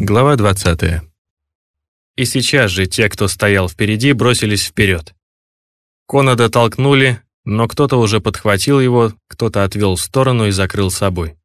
Глава 20. И сейчас же те, кто стоял впереди, бросились вперед. Конада толкнули, но кто-то уже подхватил его, кто-то отвел в сторону и закрыл собой.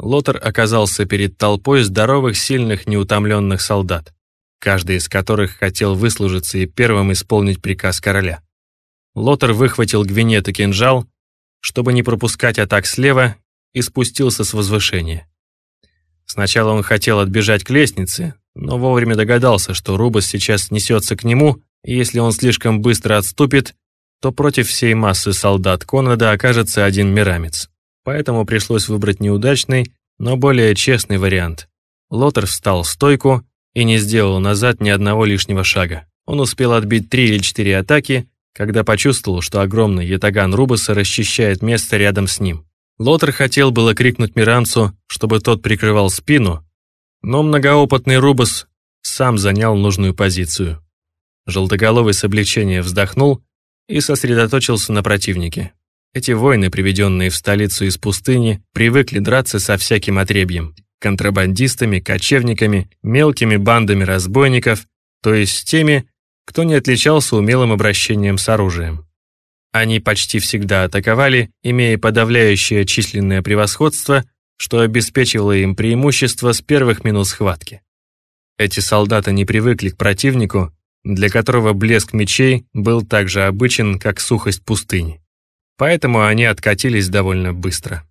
Лотер оказался перед толпой здоровых, сильных, неутомленных солдат, каждый из которых хотел выслужиться и первым исполнить приказ короля. Лотер выхватил гвинет и кинжал, чтобы не пропускать атак слева, и спустился с возвышения. Сначала он хотел отбежать к лестнице, но вовремя догадался, что Рубас сейчас несется к нему, и если он слишком быстро отступит, то против всей массы солдат Конрада окажется один мирамец. Поэтому пришлось выбрать неудачный, но более честный вариант. Лотер встал в стойку и не сделал назад ни одного лишнего шага. Он успел отбить три или четыре атаки, когда почувствовал, что огромный ятаган Рубаса расчищает место рядом с ним. Лотер хотел было крикнуть Миранцу, чтобы тот прикрывал спину, но многоопытный Рубас сам занял нужную позицию. Желтоголовый с облегчением вздохнул и сосредоточился на противнике. Эти воины, приведенные в столицу из пустыни, привыкли драться со всяким отребьем. Контрабандистами, кочевниками, мелкими бандами разбойников, то есть с теми, кто не отличался умелым обращением с оружием. Они почти всегда атаковали, имея подавляющее численное превосходство, что обеспечивало им преимущество с первых минут схватки. Эти солдаты не привыкли к противнику, для которого блеск мечей был так же обычен, как сухость пустыни. Поэтому они откатились довольно быстро.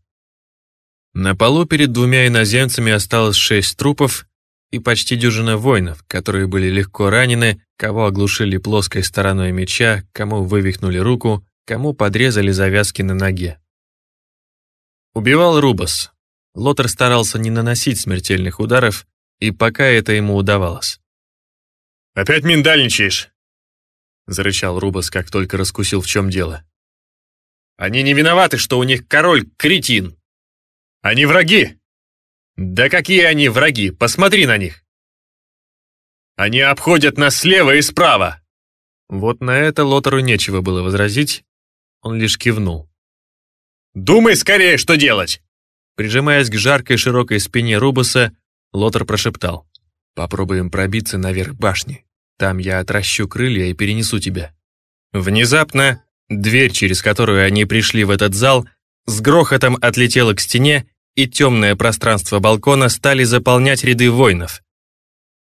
На полу перед двумя иноземцами осталось шесть трупов и почти дюжина воинов, которые были легко ранены, кого оглушили плоской стороной меча, кому вывихнули руку, кому подрезали завязки на ноге. Убивал Рубас. Лотер старался не наносить смертельных ударов, и пока это ему удавалось. «Опять миндальничаешь?» — зарычал Рубас, как только раскусил, в чем дело. «Они не виноваты, что у них король кретин. Они враги!» «Да какие они враги? Посмотри на них!» «Они обходят нас слева и справа!» Вот на это Лотеру нечего было возразить, он лишь кивнул. «Думай скорее, что делать!» Прижимаясь к жаркой широкой спине Рубаса, Лотер прошептал. «Попробуем пробиться наверх башни. Там я отращу крылья и перенесу тебя». Внезапно дверь, через которую они пришли в этот зал, с грохотом отлетела к стене, и темное пространство балкона стали заполнять ряды воинов.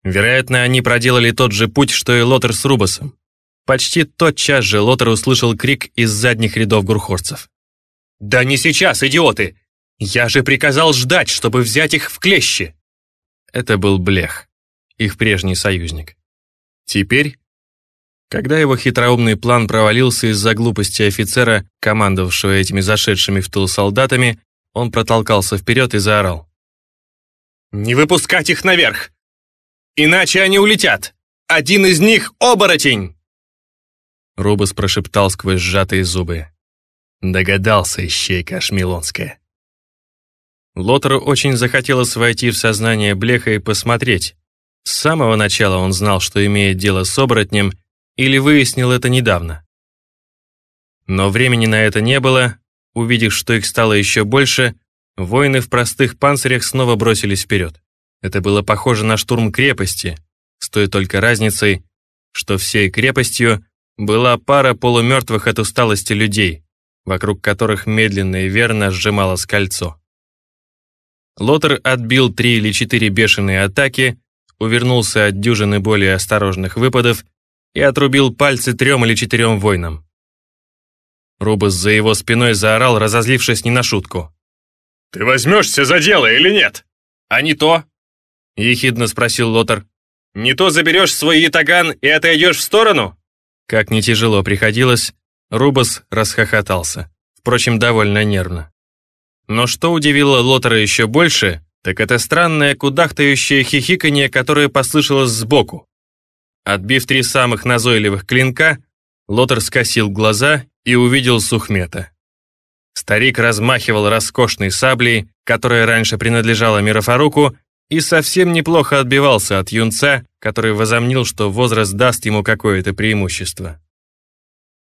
Вероятно, они проделали тот же путь, что и Лотер с Рубасом. Почти тотчас же Лотер услышал крик из задних рядов гурхорцев. «Да не сейчас, идиоты! Я же приказал ждать, чтобы взять их в клещи!» Это был Блех, их прежний союзник. Теперь, когда его хитроумный план провалился из-за глупости офицера, командовавшего этими зашедшими в тыл солдатами, он протолкался вперед и заорал. «Не выпускать их наверх! Иначе они улетят! Один из них — оборотень!» Рубас прошептал сквозь сжатые зубы. Догадался, ищейка Ашмелонская. Лотеру очень захотелось войти в сознание Блеха и посмотреть. С самого начала он знал, что имеет дело с оборотнем, или выяснил это недавно. Но времени на это не было. Увидев, что их стало еще больше, воины в простых панцирях снова бросились вперед. Это было похоже на штурм крепости, с той только разницей, что всей крепостью была пара полумертвых от усталости людей, вокруг которых медленно и верно сжималось кольцо. Лотер отбил три или четыре бешеные атаки, увернулся от дюжины более осторожных выпадов и отрубил пальцы трем или четырем воинам. Рубас за его спиной заорал, разозлившись не на шутку. «Ты возьмешься за дело или нет?» «А не то?» — ехидно спросил Лотер. «Не то заберешь свой ятаган и отойдешь в сторону?» Как не тяжело приходилось, Рубас расхохотался, впрочем, довольно нервно. Но что удивило Лотера еще больше, так это странное кудахтающее хихиканье, которое послышалось сбоку. Отбив три самых назойливых клинка, Лотер скосил глаза и увидел Сухмета. Старик размахивал роскошной саблей, которая раньше принадлежала Мирафаруку, и совсем неплохо отбивался от юнца, который возомнил, что возраст даст ему какое-то преимущество.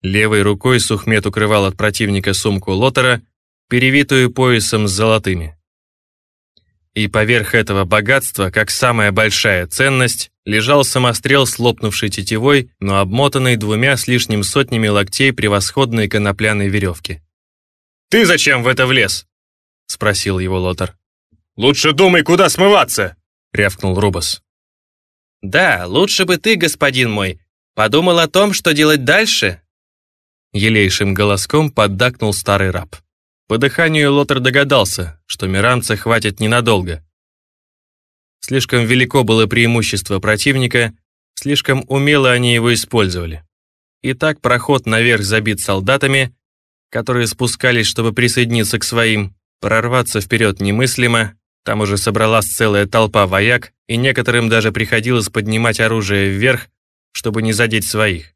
Левой рукой Сухмет укрывал от противника сумку Лотера, перевитую поясом с золотыми. И поверх этого богатства, как самая большая ценность, лежал самострел с лопнувшей тетивой, но обмотанный двумя с лишним сотнями локтей превосходной конопляной веревки. «Ты зачем в это влез?» — спросил его Лотар. «Лучше думай, куда смываться!» — рявкнул Рубас. «Да, лучше бы ты, господин мой, подумал о том, что делать дальше?» Елейшим голоском поддакнул старый раб. По дыханию Лотер догадался, что мирамца хватит ненадолго. Слишком велико было преимущество противника, слишком умело они его использовали. И так проход наверх забит солдатами, которые спускались, чтобы присоединиться к своим, прорваться вперед немыслимо, там уже собралась целая толпа вояк, и некоторым даже приходилось поднимать оружие вверх, чтобы не задеть своих.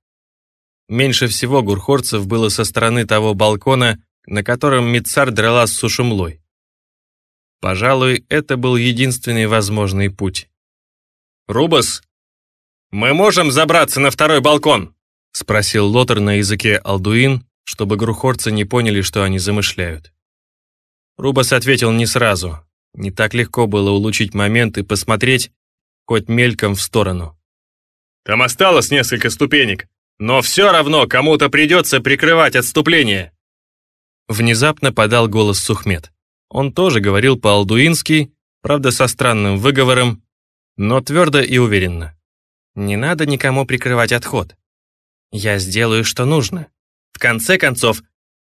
Меньше всего гурхорцев было со стороны того балкона, на котором Мицар дралась с сушумлой. Пожалуй, это был единственный возможный путь. «Рубас, мы можем забраться на второй балкон?» спросил Лотер на языке алдуин, чтобы грухорцы не поняли, что они замышляют. Рубас ответил не сразу. Не так легко было улучшить момент и посмотреть хоть мельком в сторону. «Там осталось несколько ступенек, но все равно кому-то придется прикрывать отступление». Внезапно подал голос Сухмед. Он тоже говорил по-алдуински, правда со странным выговором, но твердо и уверенно. «Не надо никому прикрывать отход. Я сделаю, что нужно. В конце концов,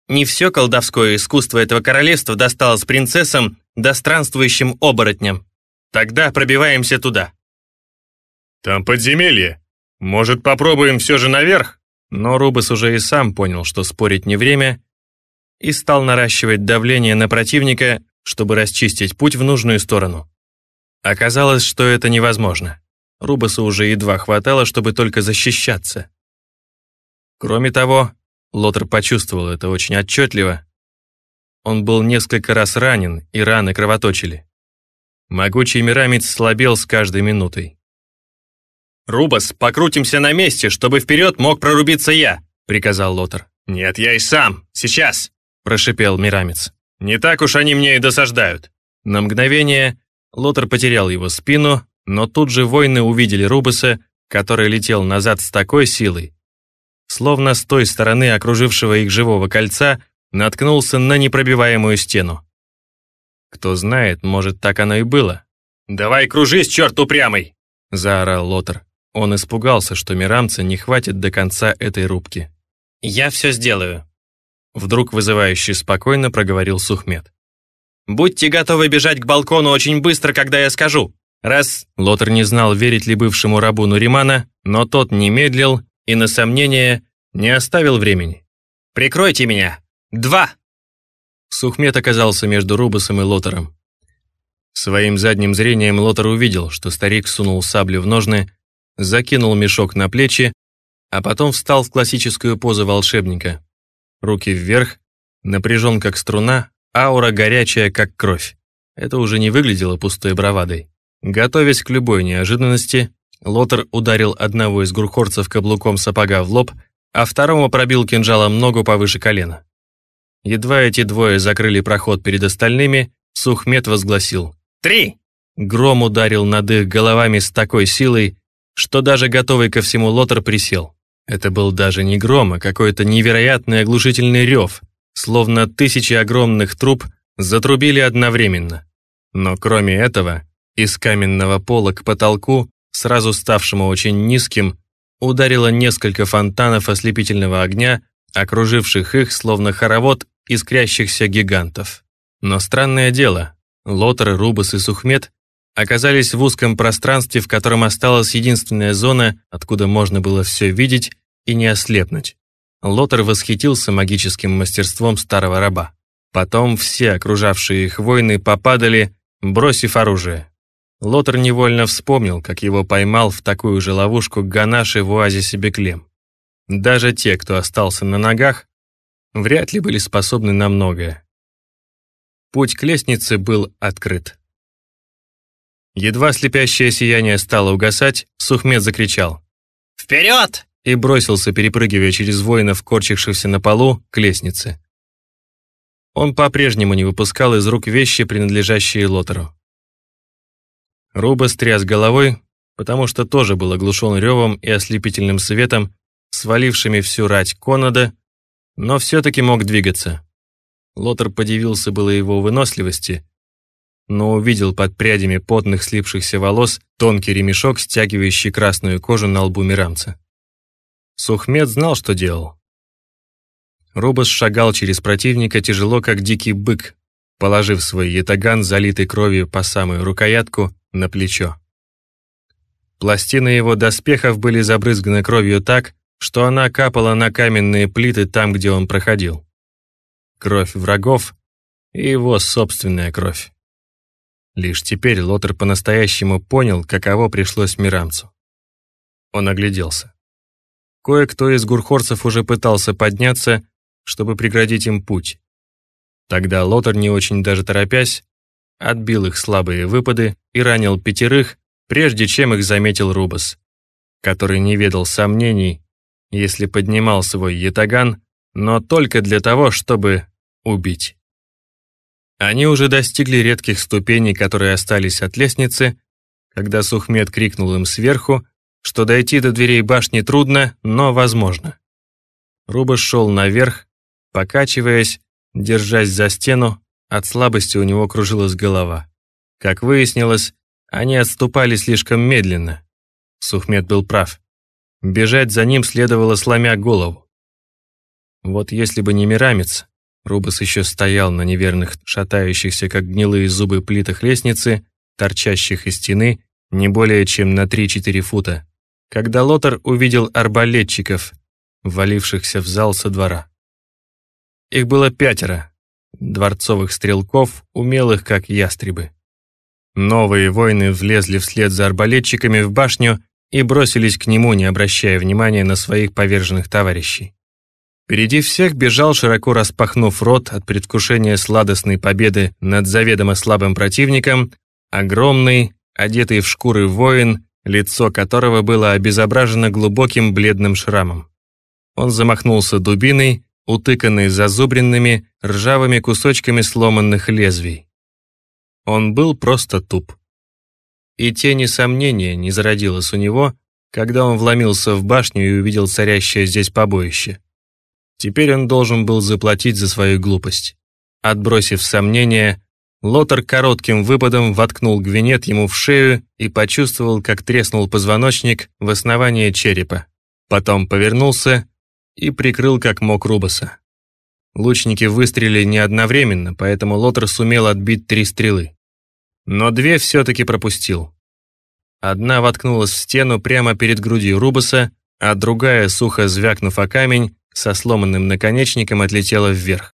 не все колдовское искусство этого королевства досталось принцессам да странствующим оборотням. Тогда пробиваемся туда». «Там подземелье. Может, попробуем все же наверх?» Но Рубас уже и сам понял, что спорить не время, и стал наращивать давление на противника, чтобы расчистить путь в нужную сторону. Оказалось, что это невозможно. Рубасу уже едва хватало, чтобы только защищаться. Кроме того, Лотер почувствовал это очень отчетливо. Он был несколько раз ранен, и раны кровоточили. Могучий мирамец слабел с каждой минутой. «Рубас, покрутимся на месте, чтобы вперед мог прорубиться я», — приказал Лотер. «Нет, я и сам. Сейчас!» — прошипел Мирамец. «Не так уж они мне и досаждают». На мгновение Лотер потерял его спину, но тут же воины увидели Рубаса, который летел назад с такой силой, словно с той стороны окружившего их живого кольца наткнулся на непробиваемую стену. Кто знает, может, так оно и было. «Давай кружись, черт упрямый!» — заорал Лотер. Он испугался, что Мирамца не хватит до конца этой рубки. «Я все сделаю», Вдруг вызывающе спокойно проговорил Сухмед. «Будьте готовы бежать к балкону очень быстро, когда я скажу. Раз...» Лотер не знал, верить ли бывшему рабу Нуримана, но тот не медлил и, на сомнение, не оставил времени. «Прикройте меня! Два!» Сухмед оказался между Рубасом и Лотером. Своим задним зрением Лотер увидел, что старик сунул саблю в ножны, закинул мешок на плечи, а потом встал в классическую позу волшебника, Руки вверх, напряжен как струна, аура горячая как кровь. Это уже не выглядело пустой бравадой. Готовясь к любой неожиданности, Лотер ударил одного из гурхорцев каблуком сапога в лоб, а второму пробил кинжалом ногу повыше колена. Едва эти двое закрыли проход перед остальными, Сухмед возгласил «Три!». Гром ударил над их головами с такой силой, что даже готовый ко всему Лотер присел. Это был даже не гром, а какой-то невероятный оглушительный рев, словно тысячи огромных труб затрубили одновременно. Но кроме этого, из каменного пола к потолку, сразу ставшему очень низким, ударило несколько фонтанов ослепительного огня, окруживших их словно хоровод искрящихся гигантов. Но странное дело, Лотер, Рубас и Сухмед оказались в узком пространстве, в котором осталась единственная зона, откуда можно было все видеть и не ослепнуть. Лотер восхитился магическим мастерством старого раба. Потом все окружавшие их воины попадали, бросив оружие. Лотер невольно вспомнил, как его поймал в такую же ловушку Ганаши в оазисе Беклем. Даже те, кто остался на ногах, вряд ли были способны на многое. Путь к лестнице был открыт. Едва слепящее сияние стало угасать, Сухмед закричал. «Вперед!» и бросился, перепрыгивая через воинов, корчившихся на полу, к лестнице. Он по-прежнему не выпускал из рук вещи, принадлежащие Лотеру. Рубас тряс головой, потому что тоже был оглушен ревом и ослепительным светом, свалившими всю рать Конада, но все-таки мог двигаться. Лотер подивился было его выносливости, но увидел под прядями потных слипшихся волос тонкий ремешок, стягивающий красную кожу на лбу Мирамца. Сухмед знал, что делал. Рубас шагал через противника тяжело, как дикий бык, положив свой ятаган, залитый кровью по самую рукоятку, на плечо. Пластины его доспехов были забрызганы кровью так, что она капала на каменные плиты там, где он проходил. Кровь врагов и его собственная кровь. Лишь теперь Лотер по-настоящему понял, каково пришлось Мирамцу. Он огляделся. Кое-кто из гурхорцев уже пытался подняться, чтобы преградить им путь. Тогда Лотер, не очень даже торопясь, отбил их слабые выпады и ранил пятерых, прежде чем их заметил Рубас, который не ведал сомнений, если поднимал свой ятаган, но только для того, чтобы убить. Они уже достигли редких ступеней, которые остались от лестницы, когда Сухмед крикнул им сверху, что дойти до дверей башни трудно, но возможно. Рубас шел наверх, покачиваясь, держась за стену, от слабости у него кружилась голова. Как выяснилось, они отступали слишком медленно. Сухмед был прав. Бежать за ним следовало сломя голову. Вот если бы не Мирамец, Рубас еще стоял на неверных, шатающихся, как гнилые зубы плитах лестницы, торчащих из стены не более чем на 3-4 фута, когда Лотар увидел арбалетчиков, валившихся в зал со двора. Их было пятеро, дворцовых стрелков, умелых как ястребы. Новые воины влезли вслед за арбалетчиками в башню и бросились к нему, не обращая внимания на своих поверженных товарищей. Впереди всех бежал, широко распахнув рот от предвкушения сладостной победы над заведомо слабым противником, огромный, одетый в шкуры воин, лицо которого было обезображено глубоким бледным шрамом. Он замахнулся дубиной, утыканный зазубренными, ржавыми кусочками сломанных лезвий. Он был просто туп. И тени сомнения не зародилось у него, когда он вломился в башню и увидел царящее здесь побоище. Теперь он должен был заплатить за свою глупость. Отбросив сомнения, Лотар коротким выпадом воткнул гвинет ему в шею и почувствовал, как треснул позвоночник в основание черепа. Потом повернулся и прикрыл как мог Рубаса. Лучники выстрелили не одновременно, поэтому Лотер сумел отбить три стрелы. Но две все-таки пропустил. Одна воткнулась в стену прямо перед грудью Рубаса, а другая, сухо звякнув о камень, со сломанным наконечником отлетела вверх.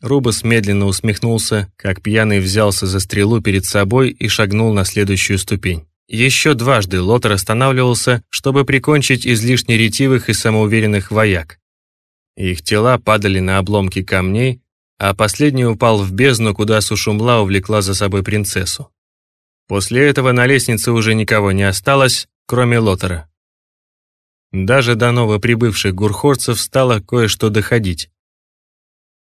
Рубас медленно усмехнулся, как пьяный взялся за стрелу перед собой и шагнул на следующую ступень. Еще дважды Лотер останавливался, чтобы прикончить излишне ретивых и самоуверенных вояк. Их тела падали на обломки камней, а последний упал в бездну, куда Сушумла увлекла за собой принцессу. После этого на лестнице уже никого не осталось, кроме Лотера. Даже до новоприбывших гурхорцев стало кое-что доходить.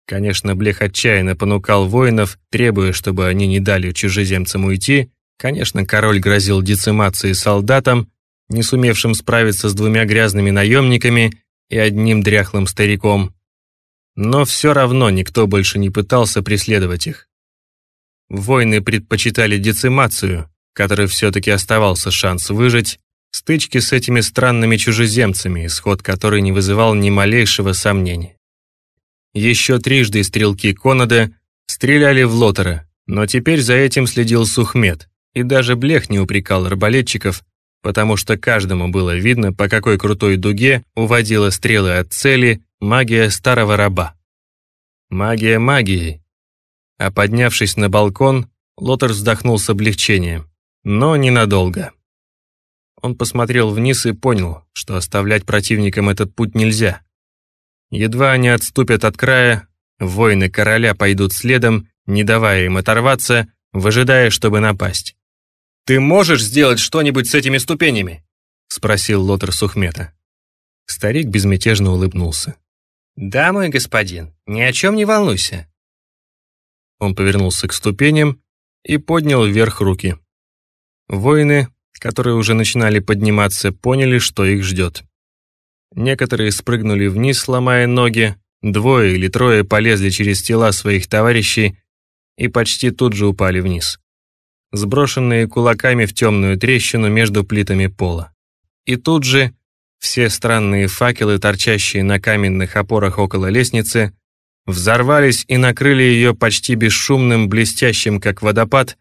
Конечно, Блех отчаянно понукал воинов, требуя, чтобы они не дали чужеземцам уйти, Конечно, король грозил децимацией солдатам, не сумевшим справиться с двумя грязными наемниками и одним дряхлым стариком. Но все равно никто больше не пытался преследовать их. Войны предпочитали децимацию, которой все-таки оставался шанс выжить, стычки с этими странными чужеземцами, исход которой не вызывал ни малейшего сомнения. Еще трижды стрелки Конада стреляли в Лотера, но теперь за этим следил Сухмед, и даже Блех не упрекал арбалетчиков, потому что каждому было видно, по какой крутой дуге уводила стрелы от цели магия старого раба. Магия магией. А поднявшись на балкон, Лотер вздохнул с облегчением, но ненадолго. Он посмотрел вниз и понял, что оставлять противникам этот путь нельзя. Едва они отступят от края, воины короля пойдут следом, не давая им оторваться, выжидая, чтобы напасть. «Ты можешь сделать что-нибудь с этими ступенями?» — спросил Лотер Сухмета. Старик безмятежно улыбнулся. «Да, мой господин, ни о чем не волнуйся». Он повернулся к ступеням и поднял вверх руки. Воины, которые уже начинали подниматься, поняли, что их ждет. Некоторые спрыгнули вниз, сломая ноги, двое или трое полезли через тела своих товарищей и почти тут же упали вниз, сброшенные кулаками в темную трещину между плитами пола. И тут же все странные факелы, торчащие на каменных опорах около лестницы, взорвались и накрыли ее почти бесшумным, блестящим, как водопад,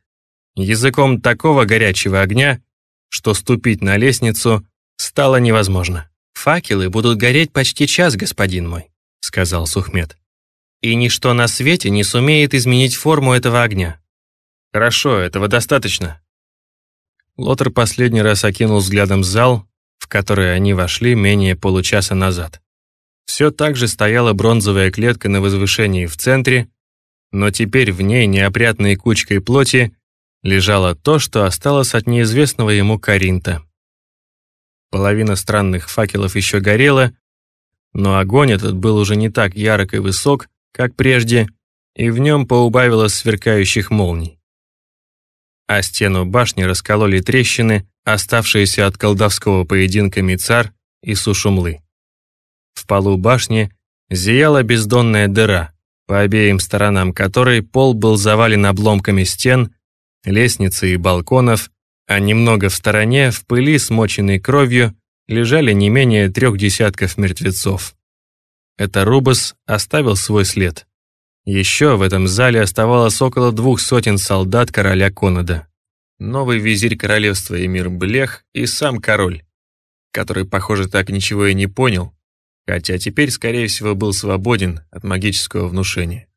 языком такого горячего огня, что ступить на лестницу стало невозможно. «Факелы будут гореть почти час, господин мой», — сказал Сухмед. «И ничто на свете не сумеет изменить форму этого огня». «Хорошо, этого достаточно». Лотер последний раз окинул взглядом зал, который они вошли менее получаса назад. Все так же стояла бронзовая клетка на возвышении в центре, но теперь в ней неопрятной кучкой плоти лежало то, что осталось от неизвестного ему Каринта. Половина странных факелов еще горела, но огонь этот был уже не так ярок и высок, как прежде, и в нем поубавилось сверкающих молний. А стену башни раскололи трещины, оставшиеся от колдовского поединка Мицар и Сушумлы. В полу башни зияла бездонная дыра, по обеим сторонам которой пол был завален обломками стен, лестницы и балконов, а немного в стороне, в пыли, смоченной кровью, лежали не менее трех десятков мертвецов. Это Рубас оставил свой след. Еще в этом зале оставалось около двух сотен солдат короля Конада. Новый визирь королевства Эмир Блех и сам король, который, похоже, так ничего и не понял, хотя теперь, скорее всего, был свободен от магического внушения.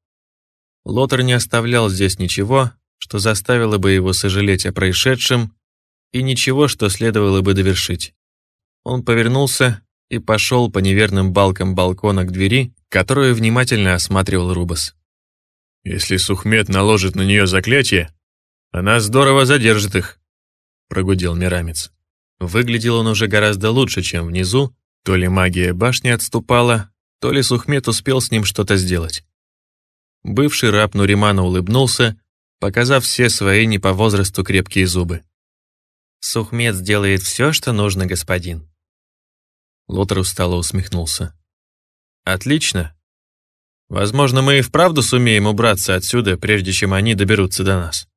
Лотер не оставлял здесь ничего, что заставило бы его сожалеть о происшедшем, и ничего, что следовало бы довершить. Он повернулся и пошел по неверным балкам балкона к двери, которую внимательно осматривал Рубас. «Если Сухмед наложит на нее заклятие, она здорово задержит их», — прогудел Мирамец. Выглядел он уже гораздо лучше, чем внизу, то ли магия башни отступала, то ли Сухмед успел с ним что-то сделать. Бывший раб Нуримана улыбнулся, показав все свои не по возрасту крепкие зубы. «Сухмед сделает все, что нужно, господин». Лотер устало усмехнулся. «Отлично. Возможно, мы и вправду сумеем убраться отсюда, прежде чем они доберутся до нас».